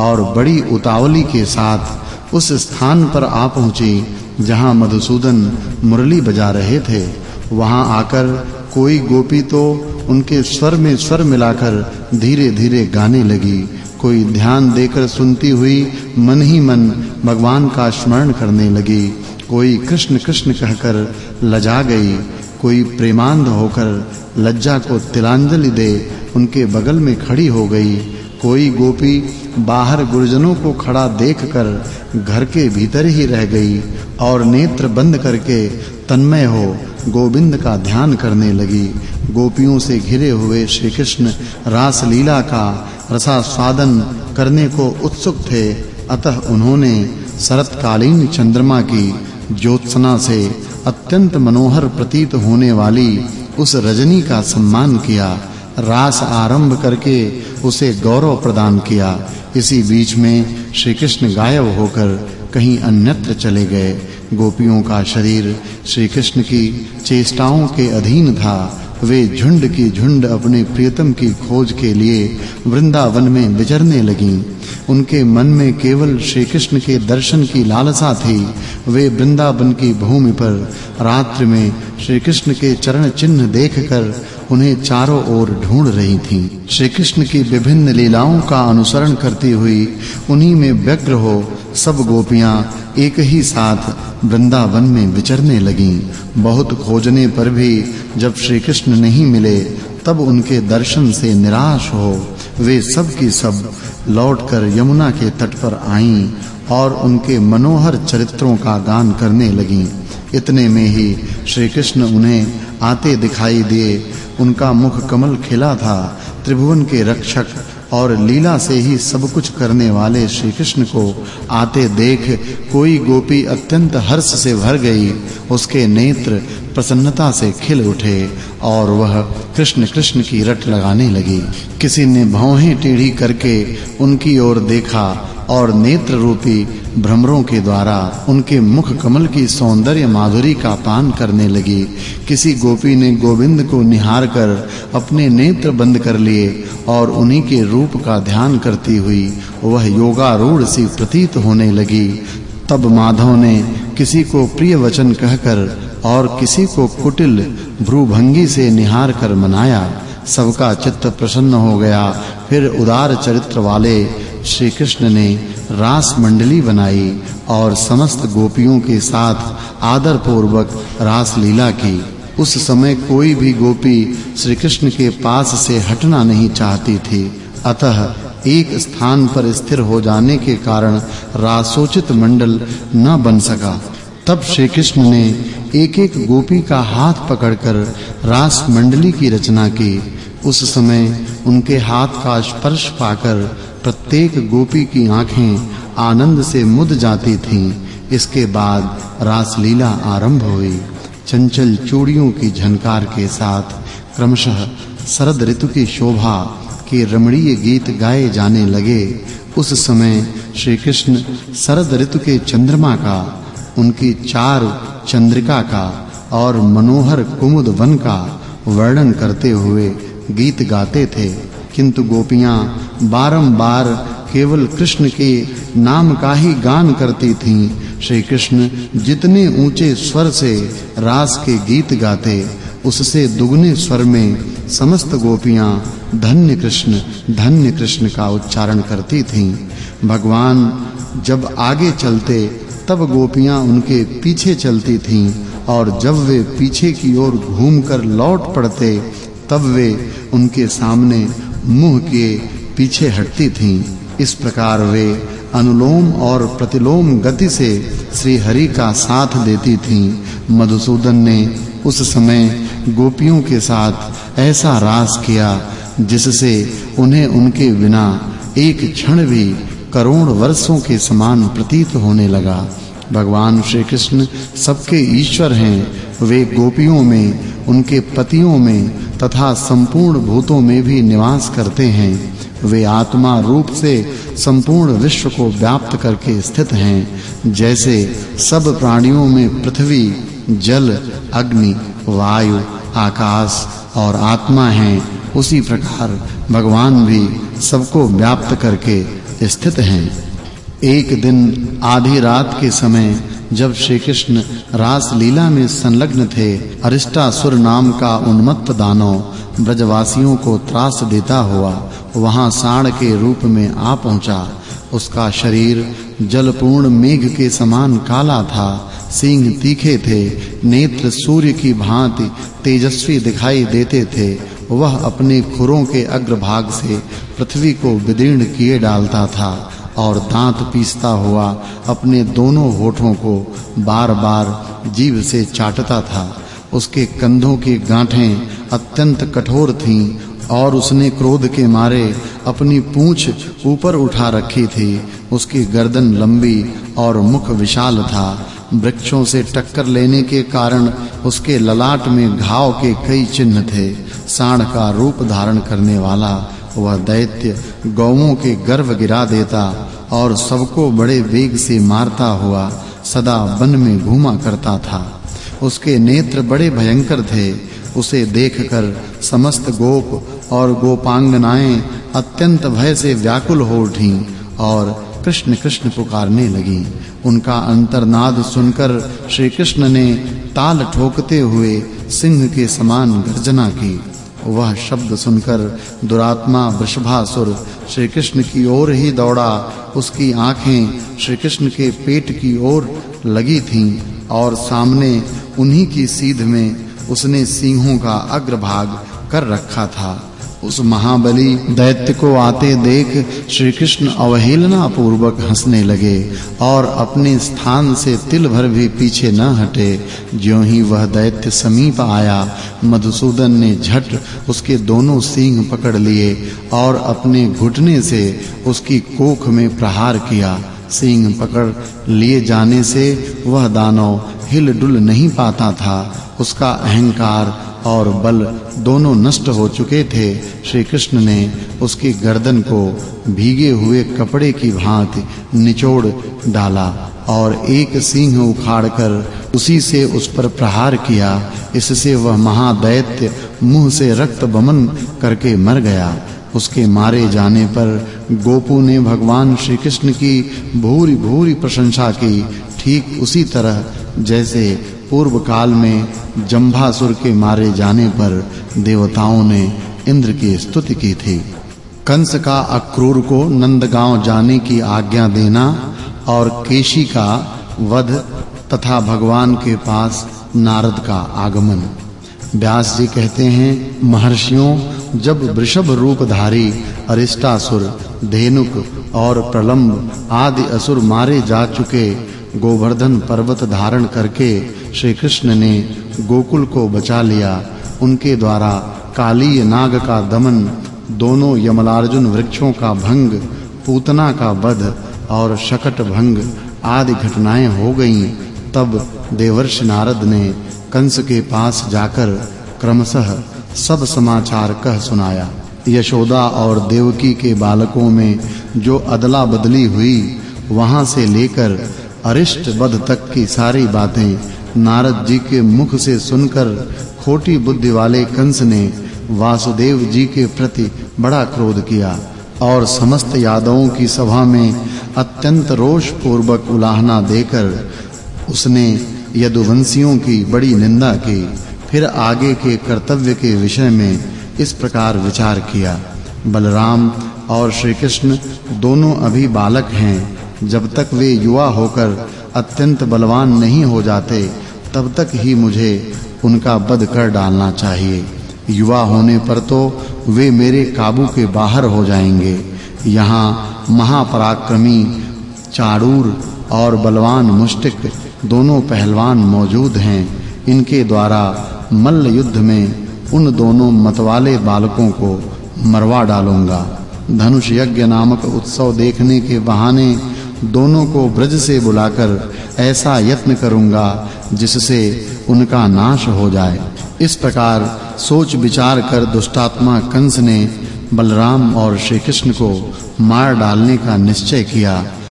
और बड़ी उतावली के साथ उस स्थान पर आ पहुँची, जहाँ मधुसूदन मुरली बजा रहे थे। वहाँ आकर कोई गोपी तो उनके स्वर में स्वर मिलाकर धीरे-धीरे गाने लगी। कोई ध्यान देकर सुनती हुई मन ही मन भगवान का स्मरण करने लगी। कोई कृष्ण कृष्ण कहकर लजा गई। कोई प्रेमांध होकर लज्जा को तिलांजलि दे उनके बगल में खड़ी हो गई। कोई गोपी बाहर गुरुजनों को खड़ा देखकर घर के भीतर ही रह गई और नेत्र बंद करके तन्मय हो गोविंद का ध्यान करने लगी। गोपियों से घिरे हुए श्री कृष्ण रास लीला का रसास्वादन करने को उत्सुक थे। अतः उन्होंने शरतकालीन चंद्रमा की ज्योत्सना से अत्यंत मनोहर प्रतीत होने वाली उस रजनी का सम्मान किया। रास आरंभ करके उसे गौरव प्रदान किया। इसी बीच में श्री कृष्ण गायब होकर कहीं अन्यत्र चले गए। गोपियों का शरीर श्री कृष्ण की चेष्टाओं के अधीन था। वे झुंड की झुंड अपने प्रियतम की खोज के लिए वृंदावन में विचरने लगीं। उनके मन में केवल श्री कृष्ण के दर्शन की लालसा थी, वे वृंदावन की भूमि पर रात्रि में श्री कृष्ण के चरण चिन्ह देखकर उन्हें चारों ओर ढूंढ रही थीं। श्री कृष्ण की विभिन्न लीलाओं का अनुसरण करती हुई उन्हीं में व्यग्र हो सब गोपियाँ एक ही साथ वृंदावन में विचरने लगीं। बहुत खोजने पर भी जब श्री कृष्ण नहीं मिले, तब उनके दर्शन से निराश हो, वे सब की सब लौटकर यमुना के तट पर आईं और उनके मनोहर चरित्रों का गान करने लगीं। इतने में ही श्री कृष्ण उन्हें आते दिखाई दिए। उनका मुख कमल खिला था। त्रिभुवन के रक्षक और लीला से ही सब कुछ करने वाले श्री कृष्ण को आते देख कोई गोपी अत्यंत हर्ष से भर गई। उसके नेत्र प्रसन्नता से खिल उठे और वह कृष्ण कृष्ण की रट लगाने लगी। किसी ने भौहें टेढ़ी करके उनकी ओर देखा और नेत्र रूपी भ्रमरों के द्वारा उनके मुख कमल की सौंदर्य माधुरी का पान करने लगी। किसी गोपी ने गोविंद को निहार कर अपने नेत्र बंद कर लिए और उन्हीं के रूप का ध्यान करती हुई वह योगारूढ़ सी प्रतीत होने लगी। तब माधव ने किसी को प्रिय वचन कहकर और किसी को कुटिल भ्रूभंगी से निहार कर मनाया। सबका चित्त प्रसन्न हो गया। फिर उदार चरित्र वाले श्री कृष्ण ने रास मंडली बनाई और समस्त गोपियों के साथ आदर पूर्वक रास लीला की। उस समय कोई भी गोपी श्री कृष्ण के पास से हटना नहीं चाहती थी। अतः एक स्थान पर स्थिर हो जाने के कारण रासोचित मंडल न बन सका। तब श्री कृष्ण ने एक-एक गोपी का हाथ पकड़कर रास मंडली की रचना की। उस समय उनके हाथ का स्पर्श पाकर प्रत्येक गोपी की आँखें आनंद से मुद जाती थीं। इसके बाद रासलीला आरंभ हुई। चंचल चूड़ियों की झनकार के साथ क्रमशः शरद ऋतु की शोभा के रमणीय गीत गाए जाने लगे। उस समय श्री कृष्ण शरद ऋतु के चंद्रमा का, उनकी चार चंद्रिका का और मनोहर कुमुद वन का वर्णन करते हुए गीत गाते थे। किंतु गोपियाँ बारंबार केवल कृष्ण के नाम का ही गान करती थीं। श्री कृष्ण जितने ऊँचे स्वर से रास के गीत गाते, उससे दुगने स्वर में समस्त गोपियाँ धन्य कृष्ण धन्य कृष्ण का उच्चारण करती थीं। भगवान जब आगे चलते, तब गोपियाँ उनके पीछे चलती थीं और जब वे पीछे की ओर घूमकर लौट पड़ते, तब वे उनके सामने मुँह के पीछे हटती थीं। इस प्रकार वे अनुलोम और प्रतिलोम गति से श्री हरि का साथ देती थीं। मधुसूदन ने उस समय गोपियों के साथ ऐसा रास किया, जिससे उन्हें उनके बिना एक क्षण भी करोड़ वर्षों के समान प्रतीत होने लगा। भगवान श्री कृष्ण सबके ईश्वर हैं। वे गोपियों में, उनके पतियों में तथा संपूर्ण भूतों में भी निवास करते हैं। वे आत्मा रूप से संपूर्ण विश्व को व्याप्त करके स्थित हैं। जैसे सब प्राणियों में पृथ्वी, जल, अग्नि, वायु, आकाश और आत्मा हैं, उसी प्रकार भगवान भी सबको व्याप्त करके स्थित हैं। एक दिन आधी रात के समय जब श्री कृष्ण रास लीला में संलग्न थे, अरिष्टासुर नाम का उन्मत्त दानव ब्रजवासियों को त्रास देता हुआ वहाँ साण के रूप में आ पहुँचा। उसका शरीर जलपूर्ण मेघ के समान काला था सींग तीखे थे, नेत्र सूर्य की भांति तेजस्वी दिखाई देते थे, वह अपने खुरों के अग्रभाग से पृथ्वी को विदीर्ण किए डालता था। और दांत पीसता हुआ अपने दोनों होठों को बार-बार जीभ से चाटता था। उसके कंधों की गांठें अत्यंत कठोर थीं और उसने क्रोध के मारे अपनी पूंछ ऊपर उठा रखी थी। उसकी गर्दन लंबी और मुख विशाल था। वृक्षों से टक्कर लेने के कारण उसके ललाट में घाव के कई चिन्ह थे। साण का रूप धारण करने वाला वह दैत्य गौओं के गर्भ गिरा देता और सबको बड़े वेग से मारता हुआ सदा वन में घूमा करता था। उसके नेत्र बड़े भयंकर थे। उसे देखकर समस्त गोप और गोपांगनाएँ अत्यंत भय से व्याकुल हो उठी और कृष्ण कृष्ण पुकारने लगी। उनका अंतर्नाद सुनकर श्री कृष्ण ने ताल ठोकते हुए सिंह के समान गर्जना की। वह शब्द सुनकर दुरात्मा वृषभासुर श्री कृष्ण की ओर ही दौड़ा। उसकी आँखें श्री कृष्ण के पेट की ओर लगी थीं और सामने उन्हीं की सीध में उसने सिंहों का अग्रभाग कर रखा था। उस महाबली दैत्य को आते देख श्री कृष्ण अवहेलना पूर्वक हंसने लगे और अपने स्थान से तिल भर भी पीछे न हटे। ज्यों ही वह दैत्य समीप आया, मधुसूदन ने झट उसके दोनों सींग पकड़ लिए और अपने घुटने से उसकी कोख में प्रहार किया। सींग पकड़ लिए जाने से वह दानव हिल डुल नहीं पाता था। उसका अहंकार और बल दोनों नष्ट हो चुके थे। श्री कृष्ण ने उसकी गर्दन को भीगे हुए कपड़े की भांति निचोड़ डाला और एक सिंह उखाड़कर उसी से उस पर प्रहार किया। इससे वह महादैत्य मुँह से रक्त बमन करके मर गया। उसके मारे जाने पर गोपू ने भगवान श्री कृष्ण की भूरी भूरी प्रशंसा की। ठीक उसी तरह जैसे पूर्व काल में जंभासुर के मारे जाने पर देवताओं ने इंद्र की स्तुति की थी। कंस का अक्रूर को नंदगांव जाने की आज्ञा देना और केशी का वध तथा भगवान के पास नारद का आगमन। व्यास जी कहते हैं, महर्षियों, जब वृषभ रूपधारी अरिष्टासुर, धेनुक और प्रलंब आदि असुर मारे जा चुके गोवर्धन पर्वत धारण करके श्री कृष्ण ने गोकुल को बचा लिया। उनके द्वारा काली नाग का दमन, दोनों यमलार्जुन वृक्षों का भंग, पूतना का वध और शकट भंग आदि घटनाएँ हो गईं। तब देवर्षि नारद ने कंस के पास जाकर क्रमशः सब समाचार कह सुनाया। यशोदा और देवकी के बालकों में जो अदला बदली हुई, वहाँ से लेकर अरिष्ट वध तक की सारी बातें नारद जी के मुख से सुनकर खोटी बुद्धि वाले कंस ने वासुदेव जी के प्रति बड़ा क्रोध किया और समस्त यादवों की सभा में अत्यंत रोष पूर्वक उलाहना देकर उसने यदुवंशियों की बड़ी निंदा की, फिर आगे के कर्तव्य के विषय में इस प्रकार विचार किया। बलराम और श्री कृष्ण दोनों अभी बालक हैं। जब तक वे युवा होकर अत्यंत बलवान नहीं हो जाते, तब तक ही मुझे उनका वध कर डालना चाहिए। युवा होने पर तो वे मेरे काबू के बाहर हो जाएँगे। यहाँ महापराक्रमी चाड़ूर और बलवान मुष्टिक दोनों पहलवान मौजूद हैं। इनके द्वारा मल्ल युद्ध में उन दोनों मतवाले बालकों को मरवा डालूँगा। धनुष यज्ञ नामक उत्सव देखने के बहाने दोनों को ब्रज से बुलाकर ऐसा यत्न करूँगा जिससे उनका नाश हो जाए। इस प्रकार सोच विचार कर दुष्टात्मा कंस ने बलराम और श्री कृष्ण को मार डालने का निश्चय किया।